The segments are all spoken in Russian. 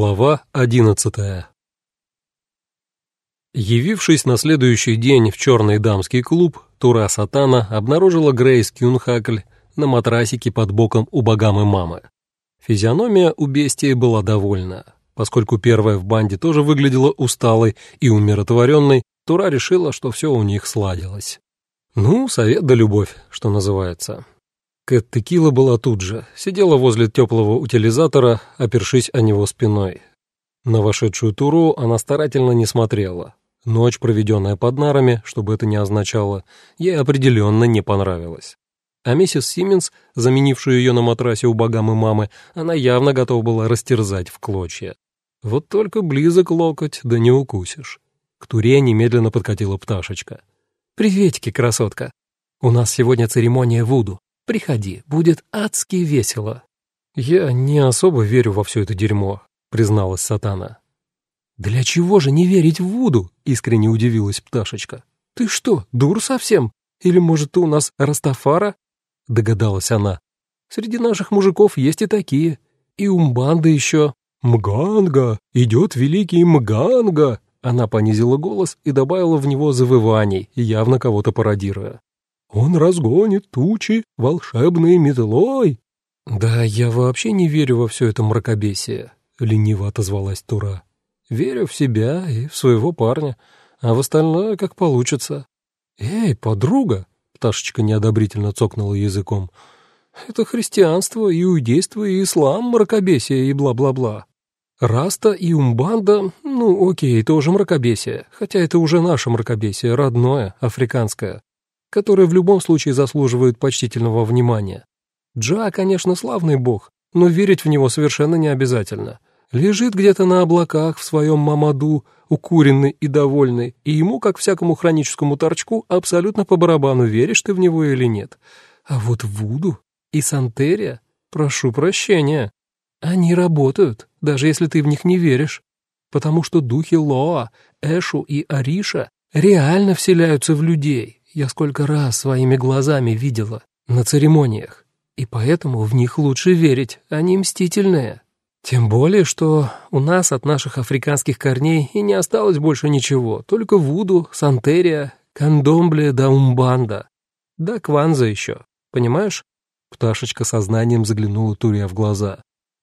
Глава одиннадцатая Явившись на следующий день в черный дамский клуб, Тура Сатана обнаружила Грейс Кюнхакль на матрасике под боком у богамы мамы. Физиономия у бестии была довольна. Поскольку первая в банде тоже выглядела усталой и умиротворенной, Тура решила, что все у них сладилось. Ну, совет да любовь, что называется. Кэт Текила была тут же, сидела возле теплого утилизатора, опершись о него спиной. На вошедшую туру она старательно не смотрела. Ночь, проведенная под нарами, чтобы это не означало, ей определенно не понравилась. А миссис Симмонс, заменившую ее на матрасе у богамы мамы, она явно готова была растерзать в клочья. Вот только близок локоть, да не укусишь. К туре немедленно подкатила пташечка. «Приветики, красотка! У нас сегодня церемония Вуду. Приходи, будет адски весело». «Я не особо верю во все это дерьмо», — призналась Сатана. «Для чего же не верить в Вуду?» — искренне удивилась пташечка. «Ты что, дур совсем? Или, может, ты у нас Растафара?» — догадалась она. «Среди наших мужиков есть и такие. И умбанды еще. Мганга! Идет великий Мганга!» Она понизила голос и добавила в него завываний, явно кого-то пародируя. Он разгонит тучи волшебной метлой. Да я вообще не верю во все это мракобесие, лениво отозвалась Тура. Верю в себя и в своего парня, а в остальное как получится. Эй, подруга, пташечка неодобрительно цокнула языком. Это христианство, иудейство и ислам, мракобесие и бла-бла-бла. Раста и Умбанда, ну окей, тоже мракобесие, хотя это уже наше мракобесие, родное, африканское которые в любом случае заслуживают почтительного внимания. Джа, конечно, славный бог, но верить в него совершенно не обязательно. Лежит где-то на облаках в своем мамаду, укуренный и довольный, и ему, как всякому хроническому торчку, абсолютно по барабану, веришь ты в него или нет. А вот Вуду и Сантерия, прошу прощения, они работают, даже если ты в них не веришь, потому что духи Лоа, Эшу и Ариша реально вселяются в людей, я сколько раз своими глазами видела на церемониях, и поэтому в них лучше верить, они мстительные. Тем более, что у нас от наших африканских корней и не осталось больше ничего, только вуду, сантерия, кандомбле да умбанда. Да кванза еще, понимаешь? Пташечка сознанием заглянула Турия в глаза.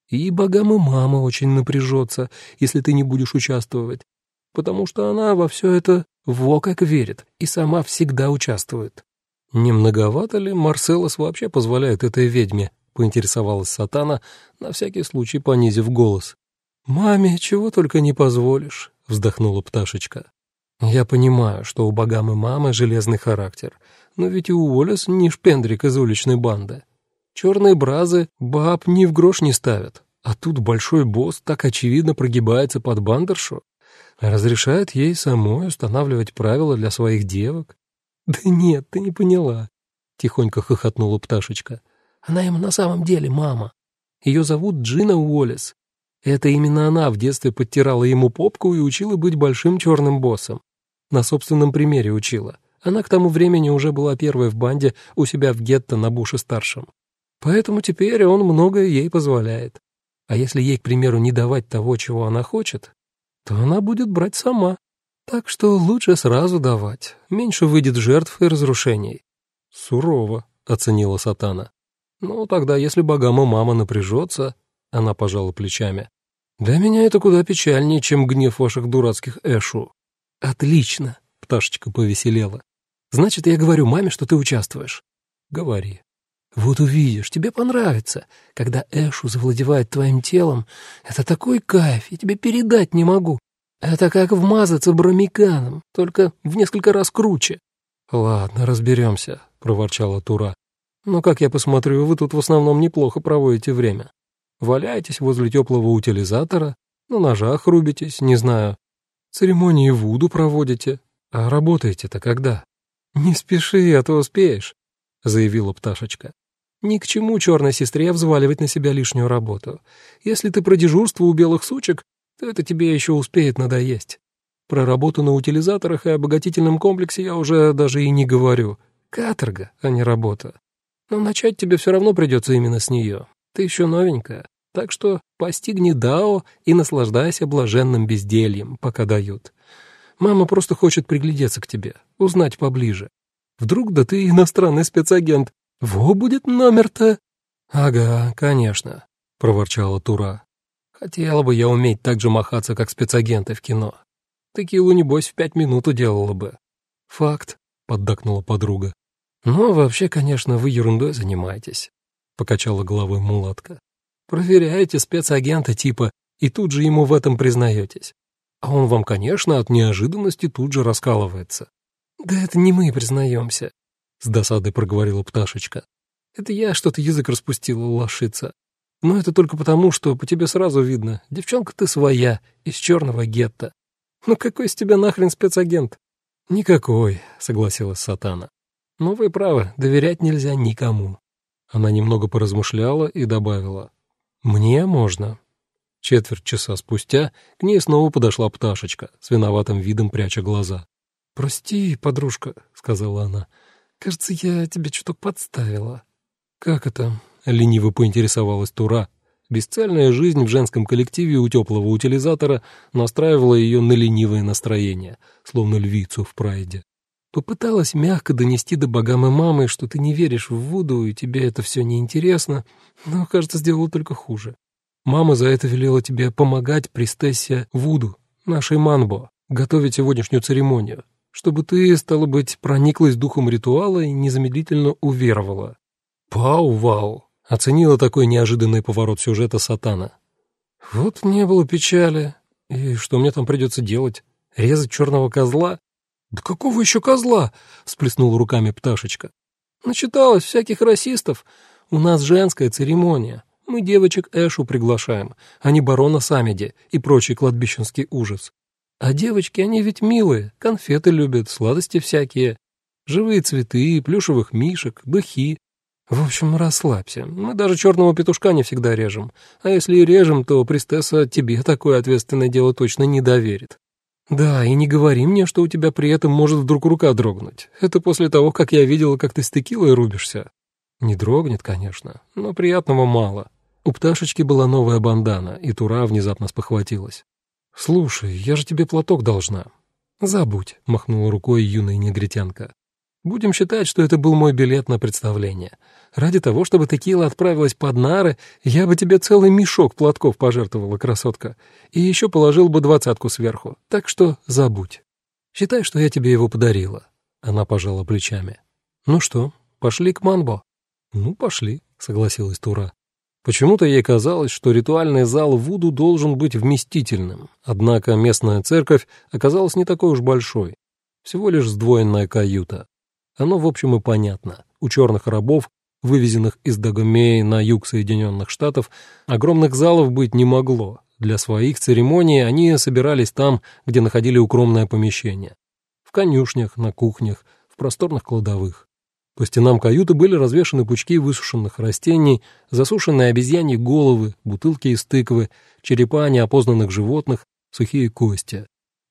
И богам мама очень напряжется, если ты не будешь участвовать, потому что она во все это во как верит и сама всегда участвует. Не многовато ли Марселос вообще позволяет этой ведьме, поинтересовалась Сатана, на всякий случай понизив голос. «Маме чего только не позволишь», — вздохнула пташечка. «Я понимаю, что у богамы мамы железный характер, но ведь и Уоллес не шпендрик из уличной банды. Черные бразы баб ни в грош не ставят, а тут большой босс так очевидно прогибается под бандершу разрешает ей самой устанавливать правила для своих девок? Да нет, ты не поняла, тихонько хохотнула пташечка. Она ему на самом деле мама. Ее зовут Джина Уоллес. Это именно она в детстве подтирала ему попку и учила быть большим черным боссом. На собственном примере учила. Она к тому времени уже была первой в банде у себя в гетто на Буше-старшем. Поэтому теперь он многое ей позволяет. А если ей, к примеру, не давать того, чего она хочет, то она будет брать сама. Так что лучше сразу давать, меньше выйдет жертв и разрушений. Сурово, оценила Сатана. Ну, тогда, если богама мама напряжется, она пожала плечами. Для меня это куда печальнее, чем гнев ваших дурацких Эшу. Отлично, пташечка повеселела. Значит, я говорю маме, что ты участвуешь. Говори. Вот увидишь, тебе понравится. Когда Эшу завладевает твоим телом, это такой кайф, я тебе передать не могу. Это как вмазаться бромиканом, только в несколько раз круче. Ладно, разберемся, проворчала Тура. Но, как я посмотрю, вы тут в основном неплохо проводите время. Валяетесь возле теплого утилизатора, на ножах рубитесь, не знаю. Церемонии Вуду проводите. А работаете-то когда? Не спеши, а то успеешь, заявила пташечка. Ни к чему черной сестре взваливать на себя лишнюю работу. Если ты про дежурство у белых сучек, то это тебе еще успеет надоесть. Про работу на утилизаторах и обогатительном комплексе я уже даже и не говорю. Каторга, а не работа. Но начать тебе все равно придется именно с нее. Ты еще новенькая, Так что постигни Дао и наслаждайся блаженным бездельем, пока дают. Мама просто хочет приглядеться к тебе, узнать поближе. Вдруг да ты иностранный спецагент. Во будет номер-то?» «Ага, конечно», — проворчала Тура. «Хотела бы я уметь так же махаться, как спецагенты в кино. Текилу, небось, в пять минут уделала бы». «Факт», — поддакнула подруга. «Ну, вообще, конечно, вы ерундой занимаетесь», — покачала головой мулатка. «Проверяете спецагента типа, и тут же ему в этом признаетесь. А он вам, конечно, от неожиданности тут же раскалывается». «Да это не мы признаемся», — с досадой проговорила пташечка. «Это я что-то язык распустила, лошица. Но это только потому, что по тебе сразу видно, девчонка ты своя, из черного гетто. Ну какой из тебя нахрен спецагент?» «Никакой», — согласилась Сатана. «Но вы правы, доверять нельзя никому». Она немного поразмышляла и добавила. «Мне можно». Четверть часа спустя к ней снова подошла пташечка, с виноватым видом пряча глаза. «Прости, подружка», — сказала она. «Кажется, я тебе чуток подставила». «Как это?» — лениво поинтересовалась Тура. Бесцельная жизнь в женском коллективе у теплого утилизатора настраивала ее на ленивое настроение, словно львицу в прайде. Попыталась мягко донести до богамы мамы, что ты не веришь в Вуду и тебе это все неинтересно, но, кажется, сделала только хуже. Мама за это велела тебе помогать при Стессе Вуду, нашей Манбо, готовить сегодняшнюю церемонию, чтобы ты, стало быть, прониклась духом ритуала и незамедлительно уверовала. Пау-вау! Оценила такой неожиданный поворот сюжета Сатана. Вот не было печали. И что мне там придется делать? Резать черного козла? Да какого еще козла? Всплеснула руками пташечка. Начиталась всяких расистов. У нас женская церемония. Мы девочек Эшу приглашаем, а не барона Самеди и прочий кладбищенский ужас. А девочки, они ведь милые, конфеты любят, сладости всякие, живые цветы, плюшевых мишек, духи. В общем, расслабься. Мы даже черного петушка не всегда режем. А если и режем, то Пристесса тебе такое ответственное дело точно не доверит. Да, и не говори мне, что у тебя при этом может вдруг рука дрогнуть. Это после того, как я видела, как ты с текилой рубишься. Не дрогнет, конечно, но приятного мало. У пташечки была новая бандана, и Тура внезапно спохватилась. «Слушай, я же тебе платок должна». «Забудь», — махнула рукой юная негритянка. «Будем считать, что это был мой билет на представление. Ради того, чтобы текила отправилась под нары, я бы тебе целый мешок платков пожертвовала, красотка, и еще положил бы двадцатку сверху. Так что забудь. Считай, что я тебе его подарила». Она пожала плечами. «Ну что, пошли к Манбо?» «Ну, пошли», — согласилась Тура. Почему-то ей казалось, что ритуальный зал Вуду должен быть вместительным, однако местная церковь оказалась не такой уж большой, всего лишь сдвоенная каюта. Оно, в общем, и понятно. У черных рабов, вывезенных из Дагомеи на юг Соединенных Штатов, огромных залов быть не могло. Для своих церемоний они собирались там, где находили укромное помещение. В конюшнях, на кухнях, в просторных кладовых. По стенам каюты были развешаны пучки высушенных растений, засушенные обезьяньи головы, бутылки из тыквы, черепа неопознанных животных, сухие кости.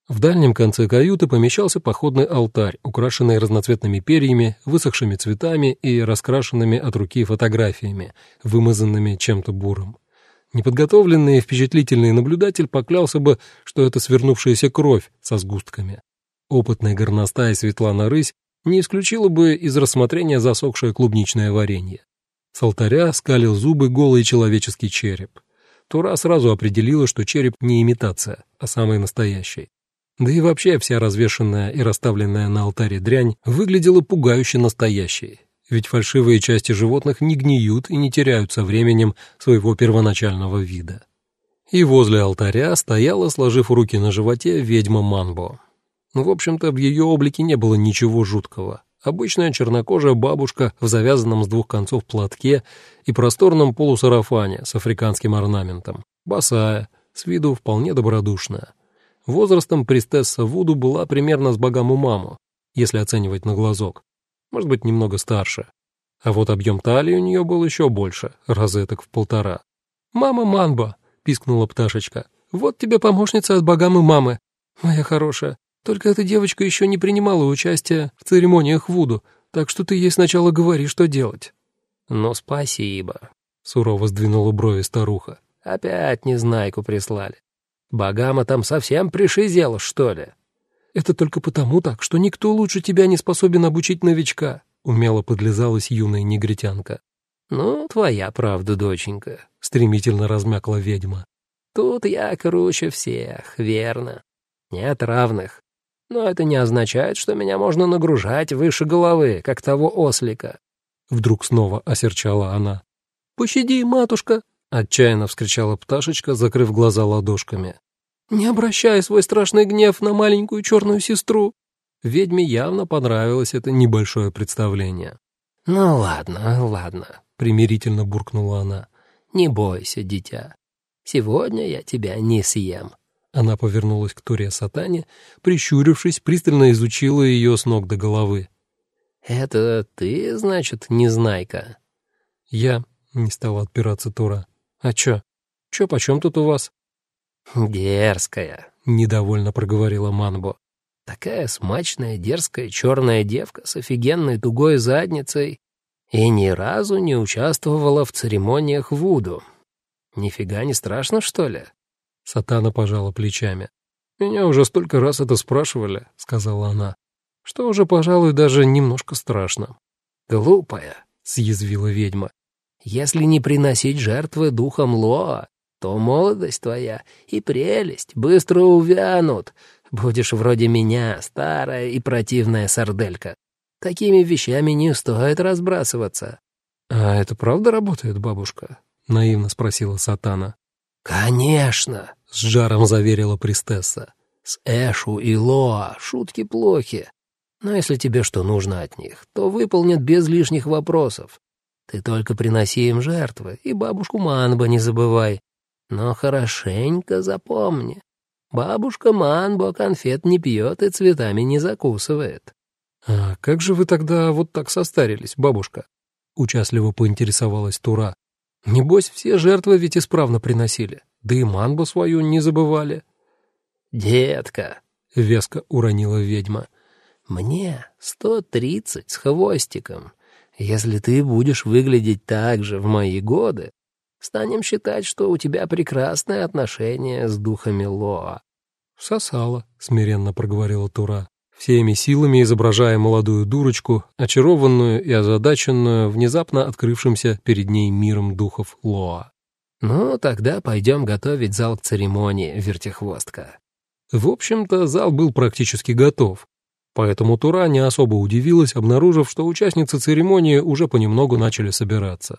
В дальнем конце каюты помещался походный алтарь, украшенный разноцветными перьями, высохшими цветами и раскрашенными от руки фотографиями, вымазанными чем-то буром. Неподготовленный и впечатлительный наблюдатель поклялся бы, что это свернувшаяся кровь со сгустками. Опытный горностай Светлана Рысь не исключила бы из рассмотрения засохшее клубничное варенье. С алтаря скалил зубы голый человеческий череп. Тура сразу определила, что череп не имитация, а самый настоящий. Да и вообще вся развешенная и расставленная на алтаре дрянь выглядела пугающе настоящей, ведь фальшивые части животных не гниют и не теряют со временем своего первоначального вида. И возле алтаря стояла, сложив руки на животе, ведьма Манбо. Ну, в общем-то, в ее облике не было ничего жуткого. Обычная чернокожая бабушка в завязанном с двух концов платке и просторном полусарафане с африканским орнаментом. Босая, с виду вполне добродушная. Возрастом Пристесса Вуду была примерно с богаму маму, если оценивать на глазок. Может быть, немного старше. А вот объем талии у нее был еще больше, розеток в полтора. «Мама Манба!» — пискнула пташечка. «Вот тебе помощница от богамы мамы, моя хорошая. Только эта девочка еще не принимала участия в церемониях Вуду, так что ты ей сначала говори, что делать». «Ну, спасибо», — сурово сдвинула брови старуха. Опять незнайку прислали. Багама там совсем пришизела, что ли?» «Это только потому так, что никто лучше тебя не способен обучить новичка», — умело подлизалась юная негритянка. «Ну, твоя правда, доченька», — стремительно размякла ведьма. «Тут я круче всех, верно. Нет равных. Но это не означает, что меня можно нагружать выше головы, как того ослика». Вдруг снова осерчала она. «Пощади, матушка!» — отчаянно вскричала пташечка, закрыв глаза ладошками. «Не обращай свой страшный гнев на маленькую черную сестру!» Ведьме явно понравилось это небольшое представление. «Ну ладно, ладно», — примирительно буркнула она. «Не бойся, дитя. Сегодня я тебя не съем». Она повернулась к Туре Сатане, прищурившись, пристально изучила ее с ног до головы. «Это ты, значит, незнайка?» «Я», — не стала отпираться Тура. «А чё? Чё почем тут у вас?» «Дерзкая», — недовольно проговорила Манбо. «Такая смачная, дерзкая черная девка с офигенной тугой задницей и ни разу не участвовала в церемониях Вуду. Нифига не страшно, что ли?» Сатана пожала плечами. «Меня уже столько раз это спрашивали», — сказала она, — «что уже, пожалуй, даже немножко страшно». «Глупая», — съязвила ведьма. «Если не приносить жертвы духам Лоа, то молодость твоя и прелесть быстро увянут. Будешь вроде меня, старая и противная сарделька. Такими вещами не стоит разбрасываться». «А это правда работает, бабушка?» — наивно спросила Сатана. «Конечно!» — с жаром заверила Пристесса. «С Эшу и Лоа шутки плохи. Но если тебе что нужно от них, то выполнят без лишних вопросов. Ты только приноси им жертвы, и бабушку Манба не забывай. Но хорошенько запомни. Бабушка Манбо конфет не пьет и цветами не закусывает. «А как же вы тогда вот так состарились, бабушка?» — участливо поинтересовалась Тура. «Небось, все жертвы ведь исправно приносили, да и Манбо свою не забывали». «Детка», — веско уронила ведьма, — «мне сто тридцать с хвостиком. Если ты будешь выглядеть так же в мои годы, станем считать, что у тебя прекрасное отношение с духами Лоа». «Сосала», — смиренно проговорила Тура, всеми силами изображая молодую дурочку, очарованную и озадаченную внезапно открывшимся перед ней миром духов Лоа. «Ну, тогда пойдем готовить зал к церемонии, вертихвостка». В общем-то, зал был практически готов, поэтому Тура не особо удивилась, обнаружив, что участницы церемонии уже понемногу начали собираться.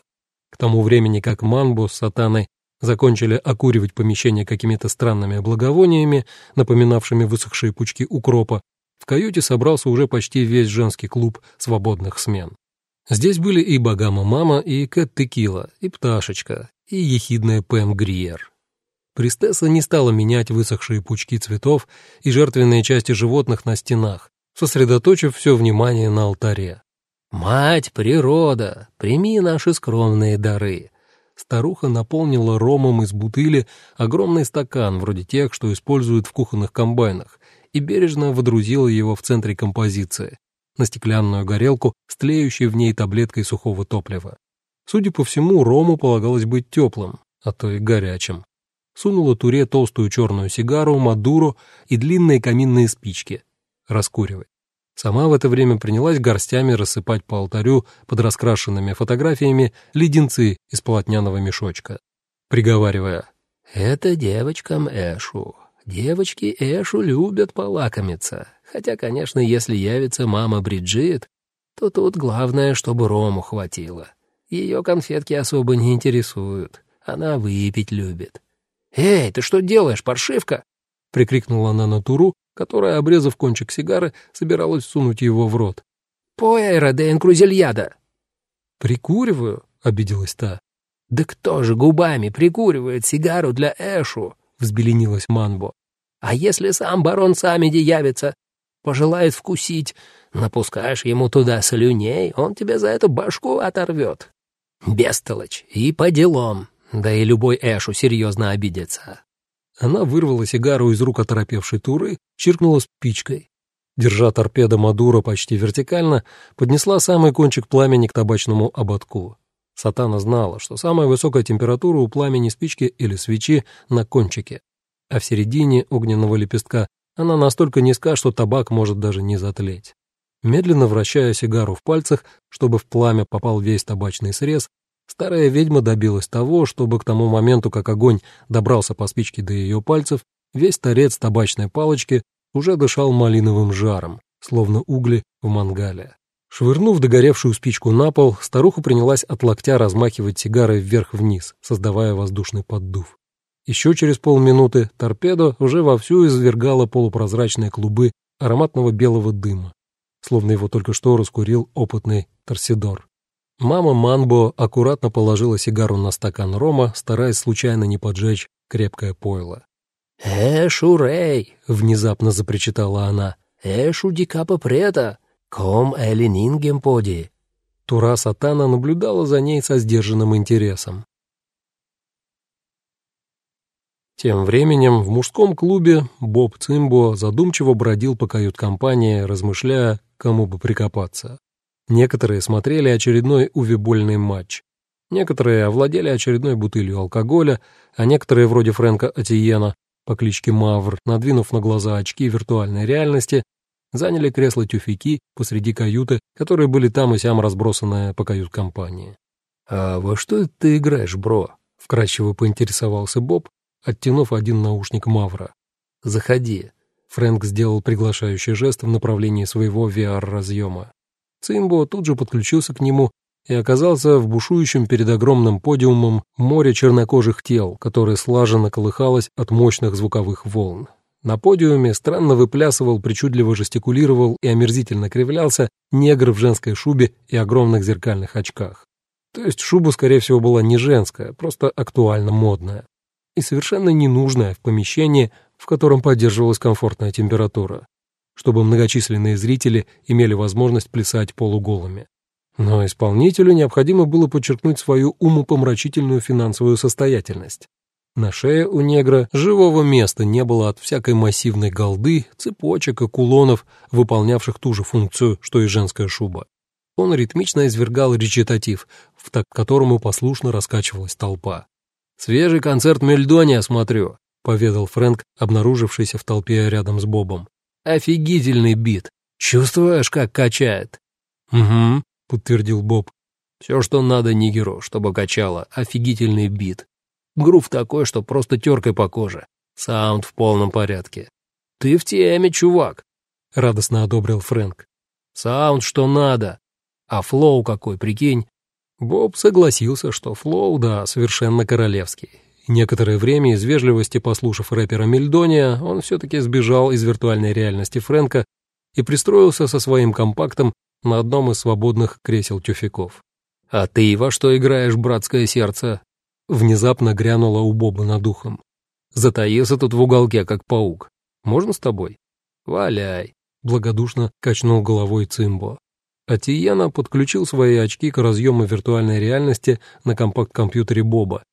К тому времени, как Манбу с Сатаной закончили окуривать помещение какими-то странными благовониями, напоминавшими высохшие пучки укропа, в каюте собрался уже почти весь женский клуб свободных смен. Здесь были и Багама-мама, и Кэт Текила, и Пташечка, и ехидная Пэм Гриер. Пристесса не стала менять высохшие пучки цветов и жертвенные части животных на стенах, сосредоточив все внимание на алтаре. «Мать природа, прими наши скромные дары!» Старуха наполнила ромом из бутыли огромный стакан, вроде тех, что используют в кухонных комбайнах, и бережно водрузила его в центре композиции, на стеклянную горелку с в ней таблеткой сухого топлива. Судя по всему, рому полагалось быть теплым, а то и горячим. Сунула Туре толстую черную сигару, мадуру и длинные каминные спички. Раскуривай. Сама в это время принялась горстями рассыпать по алтарю под раскрашенными фотографиями леденцы из полотняного мешочка, приговаривая «Это девочкам Эшу. Девочки Эшу любят полакомиться. Хотя, конечно, если явится мама Бриджит, то тут главное, чтобы Рому хватило. Ее конфетки особо не интересуют. Она выпить любит. «Эй, ты что делаешь, паршивка?» — прикрикнула она на Туру, которая, обрезав кончик сигары, собиралась сунуть его в рот. «Пой, Айродейн Крузельяда!» «Прикуриваю», — обиделась та. «Да кто же губами прикуривает сигару для Эшу?» — взбеленилась Манбо. «А если сам барон Самиди явится, пожелает вкусить, напускаешь ему туда слюней, он тебе за это башку оторвет. Бестолочь, и по делам, да и любой Эшу серьезно обидится». Она вырвала сигару из рук оторопевшей Туры, чиркнула спичкой. Держа торпеда Мадура почти вертикально, поднесла самый кончик пламени к табачному ободку. Сатана знала, что самая высокая температура у пламени спички или свечи на кончике, а в середине огненного лепестка она настолько низка, что табак может даже не затлеть. Медленно вращая сигару в пальцах, чтобы в пламя попал весь табачный срез, старая ведьма добилась того, чтобы к тому моменту, как огонь добрался по спичке до ее пальцев, весь торец табачной палочки уже дышал малиновым жаром, словно угли в мангале. Швырнув догоревшую спичку на пол, старуха принялась от локтя размахивать сигарой вверх-вниз, создавая воздушный поддув. Еще через полминуты торпеда уже вовсю извергала полупрозрачные клубы ароматного белого дыма, словно его только что раскурил опытный торсидор. Мама Манбо аккуратно положила сигару на стакан рома, стараясь случайно не поджечь крепкое пойло. «Эшу, Рэй!» — внезапно запричитала она. «Эшу дикапа прета! Ком элинингем поди!» Тура Сатана наблюдала за ней со сдержанным интересом. Тем временем в мужском клубе Боб Цимбо задумчиво бродил по кают-компании, размышляя, кому бы прикопаться. Некоторые смотрели очередной увибольный матч. Некоторые овладели очередной бутылью алкоголя, а некоторые, вроде Фрэнка Атиена, по кличке Мавр, надвинув на глаза очки виртуальной реальности, заняли кресло-тюфяки посреди каюты, которые были там и сям разбросаны по кают-компании. «А во что ты играешь, бро?» — вкратчиво поинтересовался Боб, оттянув один наушник Мавра. «Заходи». Фрэнк сделал приглашающий жест в направлении своего VR-разъема. Цимбо тут же подключился к нему и оказался в бушующем перед огромным подиумом море чернокожих тел, которое слаженно колыхалось от мощных звуковых волн. На подиуме странно выплясывал, причудливо жестикулировал и омерзительно кривлялся негр в женской шубе и огромных зеркальных очках. То есть шуба, скорее всего, была не женская, просто актуально модная и совершенно ненужная в помещении, в котором поддерживалась комфортная температура, чтобы многочисленные зрители имели возможность плясать полуголыми. Но исполнителю необходимо было подчеркнуть свою умопомрачительную финансовую состоятельность. На шее у негра живого места не было от всякой массивной голды, цепочек и кулонов, выполнявших ту же функцию, что и женская шуба. Он ритмично извергал речитатив, в такт которому послушно раскачивалась толпа. «Свежий концерт Мельдония смотрю», — поведал Фрэнк, обнаружившийся в толпе рядом с Бобом. «Офигительный бит. Чувствуешь, как качает?» «Угу», — подтвердил Боб. «Все, что надо нигеру, чтобы качало. Офигительный бит. Грув такой, что просто теркой по коже. Саунд в полном порядке». «Ты в теме, чувак», — радостно одобрил Фрэнк. «Саунд что надо. А flow какой, прикинь. Боб согласился, что flow, да, совершенно королевский. Некоторое время из вежливости, послушав рэпера Мельдония, он все-таки сбежал из виртуальной реальности Фрэнка и пристроился со своим компактом на одном из свободных кресел тюфяков. «А ты во что играешь, братское сердце?» Внезапно грянула у Боба над ухом. «Затаился тут в уголке, как паук. Можно с тобой?» «Валяй», — благодушно качнул головой Цимбо. Атияна подключил свои очки к разъему виртуальной реальности на компакт-компьютере Боба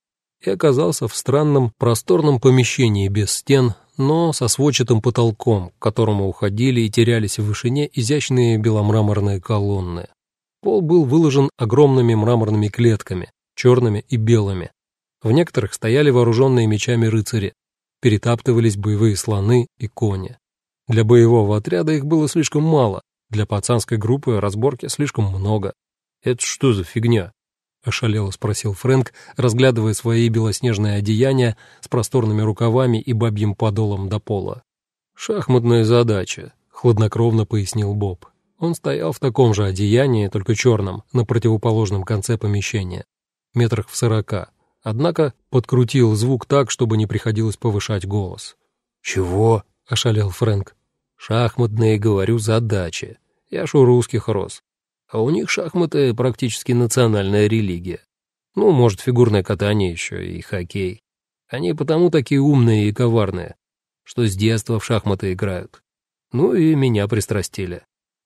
и оказался в странном просторном помещении без стен, но со сводчатым потолком, к которому уходили и терялись в вышине изящные беломраморные колонны. Пол был выложен огромными мраморными клетками, черными и белыми. В некоторых стояли вооруженные мечами рыцари, перетаптывались боевые слоны и кони. Для боевого отряда их было слишком мало, для пацанской группы разборки слишком много. Это что за фигня? Ошалело спросил Фрэнк, разглядывая свои белоснежные одеяния с просторными рукавами и бабьим подолом до пола. «Шахматная задача», — хладнокровно пояснил Боб. Он стоял в таком же одеянии, только черном, на противоположном конце помещения, метрах в сорока. Однако подкрутил звук так, чтобы не приходилось повышать голос. «Чего?» — ошалел Фрэнк. «Шахматные, говорю, задачи. Я ж у русских рос. А у них шахматы практически национальная религия. Ну, может, фигурное катание еще и хоккей. Они потому такие умные и коварные, что с детства в шахматы играют. Ну и меня пристрастили.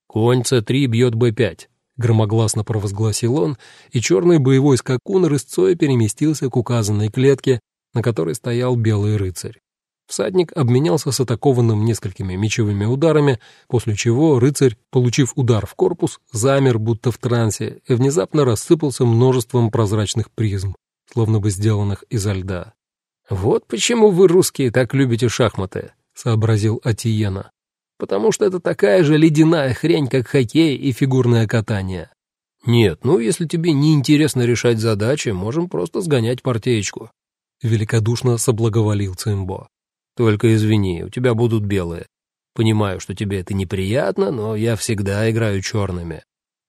Конь С3 бьет Б5, громогласно провозгласил он, и черный боевой скакун рысцой переместился к указанной клетке, на которой стоял белый рыцарь. Всадник обменялся с атакованным несколькими мечевыми ударами, после чего рыцарь, получив удар в корпус, замер будто в трансе и внезапно рассыпался множеством прозрачных призм, словно бы сделанных изо льда. «Вот почему вы, русские, так любите шахматы», — сообразил Атиена. «Потому что это такая же ледяная хрень, как хоккей и фигурное катание». «Нет, ну, если тебе не интересно решать задачи, можем просто сгонять партеечку», — великодушно соблаговолил Цимбо. Только извини, у тебя будут белые. Понимаю, что тебе это неприятно, но я всегда играю черными.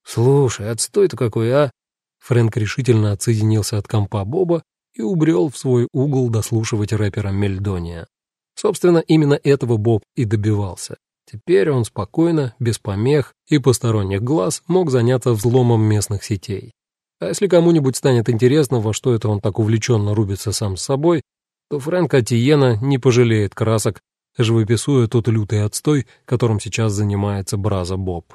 Слушай, отстой-то какой, а? Фрэнк решительно отсоединился от компа Боба и убрел в свой угол дослушивать рэпера Мельдония. Собственно, именно этого Боб и добивался. Теперь он спокойно, без помех и посторонних глаз мог заняться взломом местных сетей. А если кому-нибудь станет интересно, во что это он так увлеченно рубится сам с собой, то Фрэнк Атиена не пожалеет красок, живописуя тот лютый отстой, которым сейчас занимается Браза Боб.